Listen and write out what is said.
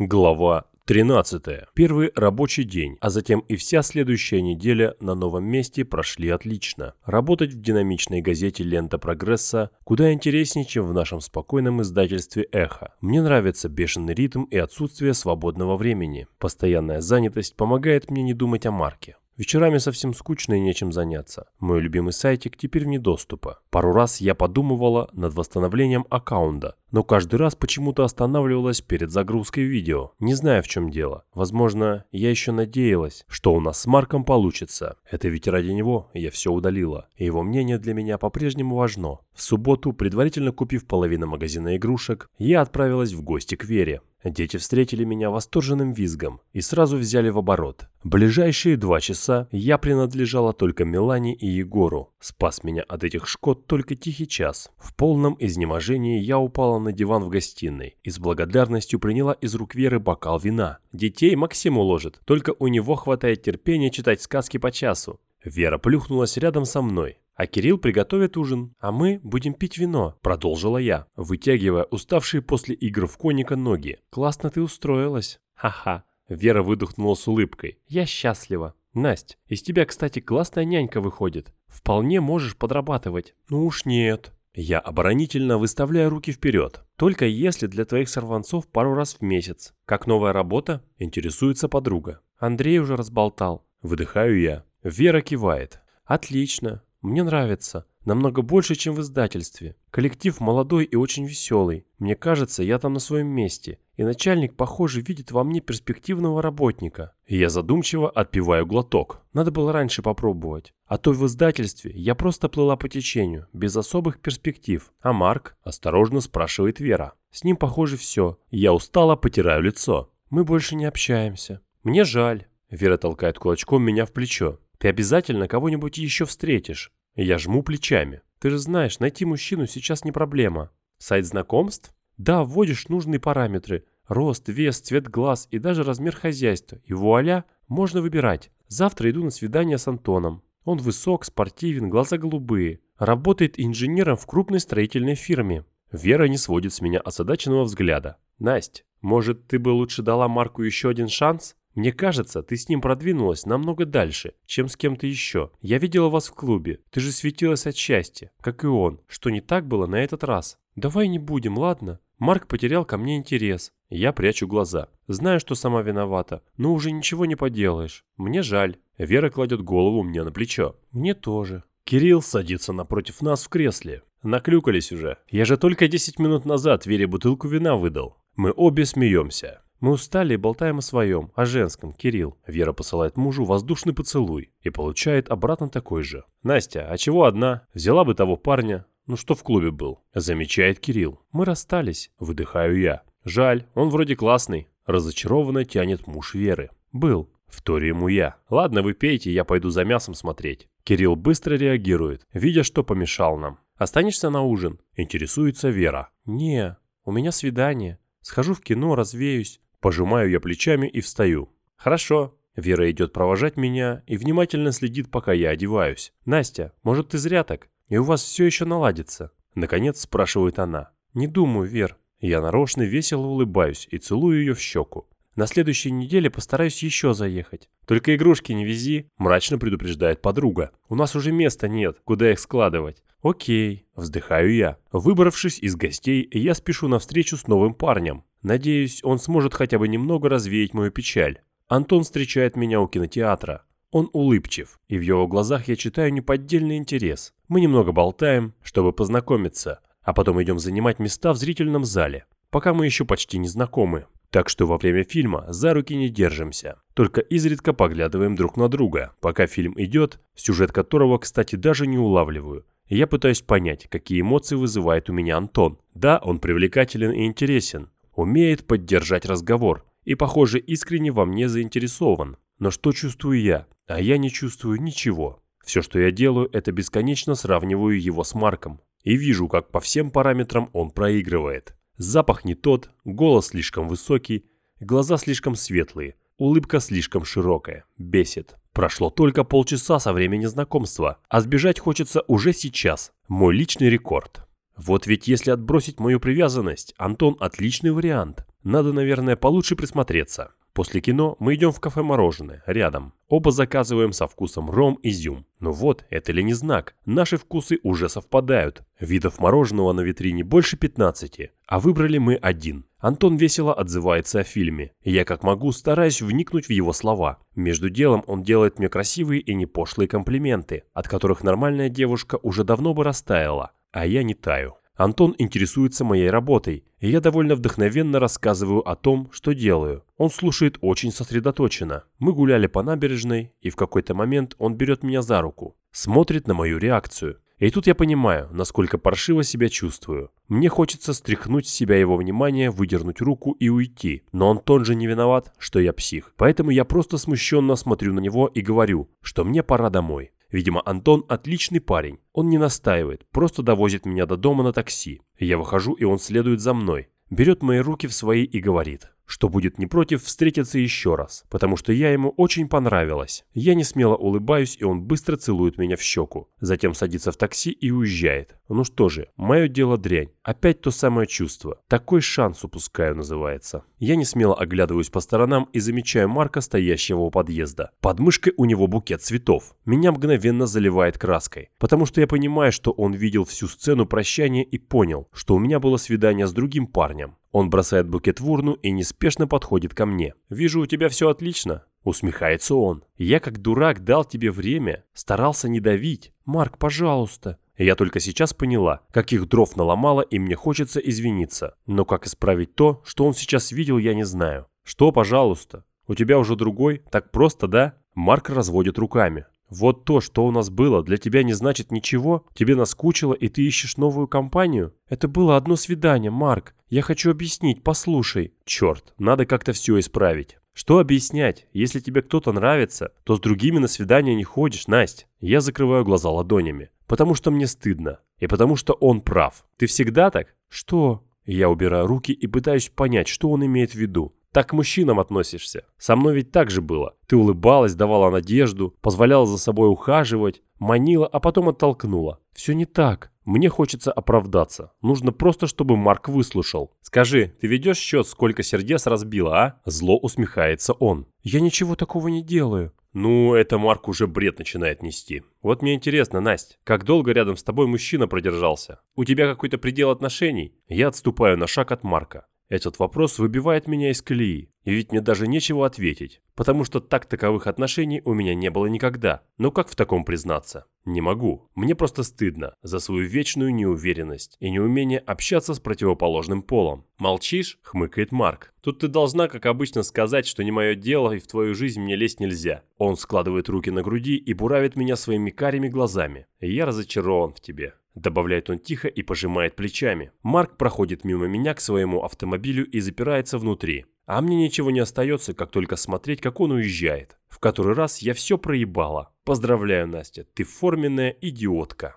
Глава 13. Первый рабочий день, а затем и вся следующая неделя на новом месте прошли отлично. Работать в динамичной газете «Лента прогресса» куда интереснее, чем в нашем спокойном издательстве «Эхо». Мне нравится бешеный ритм и отсутствие свободного времени. Постоянная занятость помогает мне не думать о марке. Вечерами совсем скучно и нечем заняться. Мой любимый сайтик теперь вне доступа. Пару раз я подумывала над восстановлением аккаунта, но каждый раз почему-то останавливалась перед загрузкой видео. Не знаю в чем дело. Возможно, я еще надеялась, что у нас с Марком получится. Это ведь ради него я все удалила. И его мнение для меня по-прежнему важно. В субботу, предварительно купив половину магазина игрушек, я отправилась в гости к Вере. Дети встретили меня восторженным визгом и сразу взяли в оборот. Ближайшие два часа я принадлежала только Милане и Егору. Спас меня от этих шкод только тихий час. В полном изнеможении я упала на диван в гостиной и с благодарностью приняла из рук Веры бокал вина. Детей Максим уложит, только у него хватает терпения читать сказки по часу. Вера плюхнулась рядом со мной. А Кирилл приготовит ужин, а мы будем пить вино», — продолжила я, вытягивая уставшие после игр в коника ноги. «Классно ты устроилась». «Ха-ха». Вера выдохнула с улыбкой. «Я счастлива». «Насть, из тебя, кстати, классная нянька выходит. Вполне можешь подрабатывать». «Ну уж нет». Я оборонительно выставляю руки вперед. Только если для твоих сорванцов пару раз в месяц. Как новая работа? Интересуется подруга. Андрей уже разболтал. Выдыхаю я. Вера кивает. Отлично. Мне нравится. Намного больше, чем в издательстве. Коллектив молодой и очень веселый. Мне кажется, я там на своем месте. И начальник, похоже, видит во мне перспективного работника. И я задумчиво отпиваю глоток. Надо было раньше попробовать. А то в издательстве я просто плыла по течению, без особых перспектив. А Марк? Осторожно спрашивает Вера. С ним, похоже, все. Я устало потираю лицо. Мы больше не общаемся. Мне жаль. Вера толкает кулачком меня в плечо. Ты обязательно кого-нибудь еще встретишь. Я жму плечами. Ты же знаешь, найти мужчину сейчас не проблема. Сайт знакомств? Да, вводишь нужные параметры. Рост, вес, цвет глаз и даже размер хозяйства. И вуаля, можно выбирать. Завтра иду на свидание с Антоном. Он высок, спортивен, глаза голубые. Работает инженером в крупной строительной фирме. Вера не сводит с меня осадаченного взгляда. Насть, может, ты бы лучше дала Марку еще один шанс? Мне кажется, ты с ним продвинулась намного дальше, чем с кем-то еще. Я видела вас в клубе. Ты же светилась от счастья, как и он. Что не так было на этот раз? Давай не будем, ладно? Марк потерял ко мне интерес. Я прячу глаза. Знаю, что сама виновата, но уже ничего не поделаешь. Мне жаль. Вера кладет голову мне на плечо. Мне тоже. Кирилл садится напротив нас в кресле. Наклюкались уже. Я же только 10 минут назад Вере бутылку вина выдал. Мы обе смеемся. Мы устали и болтаем о своем, о женском, Кирилл. Вера посылает мужу воздушный поцелуй и получает обратно такой же. Настя, а чего одна? Взяла бы того парня, ну что в клубе был? Замечает Кирилл. Мы расстались, выдыхаю я. Жаль, он вроде классный. Разочарованно тянет муж Веры. Был. Вторю ему я. Ладно, вы пейте, я пойду за мясом смотреть. Кирилл быстро реагирует, видя, что помешал нам. Останешься на ужин? Интересуется Вера. Не, у меня свидание. Схожу в кино, развеюсь. Пожимаю я плечами и встаю. Хорошо. Вера идет провожать меня и внимательно следит, пока я одеваюсь. Настя, может ты зря так? И у вас все еще наладится? Наконец спрашивает она. Не думаю, Вер. Я нарочно весело улыбаюсь и целую ее в щеку. На следующей неделе постараюсь еще заехать. Только игрушки не вези, мрачно предупреждает подруга. У нас уже места нет, куда их складывать. Окей, вздыхаю я. Выбравшись из гостей, я спешу навстречу с новым парнем. Надеюсь, он сможет хотя бы немного развеять мою печаль. Антон встречает меня у кинотеатра. Он улыбчив, и в его глазах я читаю неподдельный интерес. Мы немного болтаем, чтобы познакомиться, а потом идем занимать места в зрительном зале, пока мы еще почти не знакомы. Так что во время фильма за руки не держимся, только изредка поглядываем друг на друга, пока фильм идет, сюжет которого, кстати, даже не улавливаю. я пытаюсь понять, какие эмоции вызывает у меня Антон. Да, он привлекателен и интересен, умеет поддержать разговор и, похоже, искренне во мне заинтересован. Но что чувствую я? А я не чувствую ничего. Все, что я делаю, это бесконечно сравниваю его с Марком. И вижу, как по всем параметрам он проигрывает. Запах не тот, голос слишком высокий, глаза слишком светлые, улыбка слишком широкая. Бесит. Прошло только полчаса со времени знакомства, а сбежать хочется уже сейчас. Мой личный рекорд. Вот ведь если отбросить мою привязанность, Антон отличный вариант. Надо, наверное, получше присмотреться. После кино мы идем в кафе «Мороженое», рядом. Оба заказываем со вкусом ром изюм. Ну вот, это ли не знак? Наши вкусы уже совпадают. Видов мороженого на витрине больше 15, а выбрали мы один. Антон весело отзывается о фильме. Я как могу стараюсь вникнуть в его слова. Между делом он делает мне красивые и не пошлые комплименты, от которых нормальная девушка уже давно бы растаяла, а я не таю. Антон интересуется моей работой, и я довольно вдохновенно рассказываю о том, что делаю. Он слушает очень сосредоточенно. Мы гуляли по набережной, и в какой-то момент он берет меня за руку, смотрит на мою реакцию. И тут я понимаю, насколько паршиво себя чувствую. Мне хочется стряхнуть с себя его внимание, выдернуть руку и уйти. Но Антон же не виноват, что я псих. Поэтому я просто смущенно смотрю на него и говорю, что мне пора домой. Видимо, Антон отличный парень. Он не настаивает, просто довозит меня до дома на такси. Я выхожу, и он следует за мной. Берет мои руки в свои и говорит что будет не против встретиться еще раз, потому что я ему очень понравилась. Я не смело улыбаюсь, и он быстро целует меня в щеку. Затем садится в такси и уезжает. Ну что же, мое дело дрянь. Опять то самое чувство. Такой шанс упускаю, называется. Я не смело оглядываюсь по сторонам и замечаю Марка, стоящего у подъезда. Под мышкой у него букет цветов. Меня мгновенно заливает краской, потому что я понимаю, что он видел всю сцену прощания и понял, что у меня было свидание с другим парнем. Он бросает букет в урну и неспешно подходит ко мне. «Вижу, у тебя все отлично». Усмехается он. «Я как дурак дал тебе время. Старался не давить. Марк, пожалуйста». Я только сейчас поняла, каких дров наломала и мне хочется извиниться. Но как исправить то, что он сейчас видел, я не знаю. «Что, пожалуйста? У тебя уже другой? Так просто, да?» Марк разводит руками. Вот то, что у нас было, для тебя не значит ничего? Тебе наскучило, и ты ищешь новую компанию? Это было одно свидание, Марк. Я хочу объяснить, послушай. Черт, надо как-то все исправить. Что объяснять? Если тебе кто-то нравится, то с другими на свидание не ходишь, Настя. Я закрываю глаза ладонями. Потому что мне стыдно. И потому что он прав. Ты всегда так? Что? Я убираю руки и пытаюсь понять, что он имеет в виду. Так к мужчинам относишься. Со мной ведь так же было. Ты улыбалась, давала надежду, позволяла за собой ухаживать, манила, а потом оттолкнула. Все не так. Мне хочется оправдаться. Нужно просто, чтобы Марк выслушал. Скажи, ты ведешь счет, сколько сердец разбила, а? Зло усмехается он. Я ничего такого не делаю. Ну, это Марк уже бред начинает нести. Вот мне интересно, Настя, как долго рядом с тобой мужчина продержался? У тебя какой-то предел отношений? Я отступаю на шаг от Марка. Этот вопрос выбивает меня из колеи, и ведь мне даже нечего ответить, потому что так таковых отношений у меня не было никогда. Но как в таком признаться? Не могу. Мне просто стыдно за свою вечную неуверенность и неумение общаться с противоположным полом. «Молчишь?» – хмыкает Марк. «Тут ты должна, как обычно, сказать, что не мое дело и в твою жизнь мне лезть нельзя». Он складывает руки на груди и буравит меня своими карими глазами. «Я разочарован в тебе». Добавляет он тихо и пожимает плечами. Марк проходит мимо меня к своему автомобилю и запирается внутри. А мне ничего не остается, как только смотреть, как он уезжает. В который раз я все проебала. Поздравляю, Настя, ты форменная идиотка.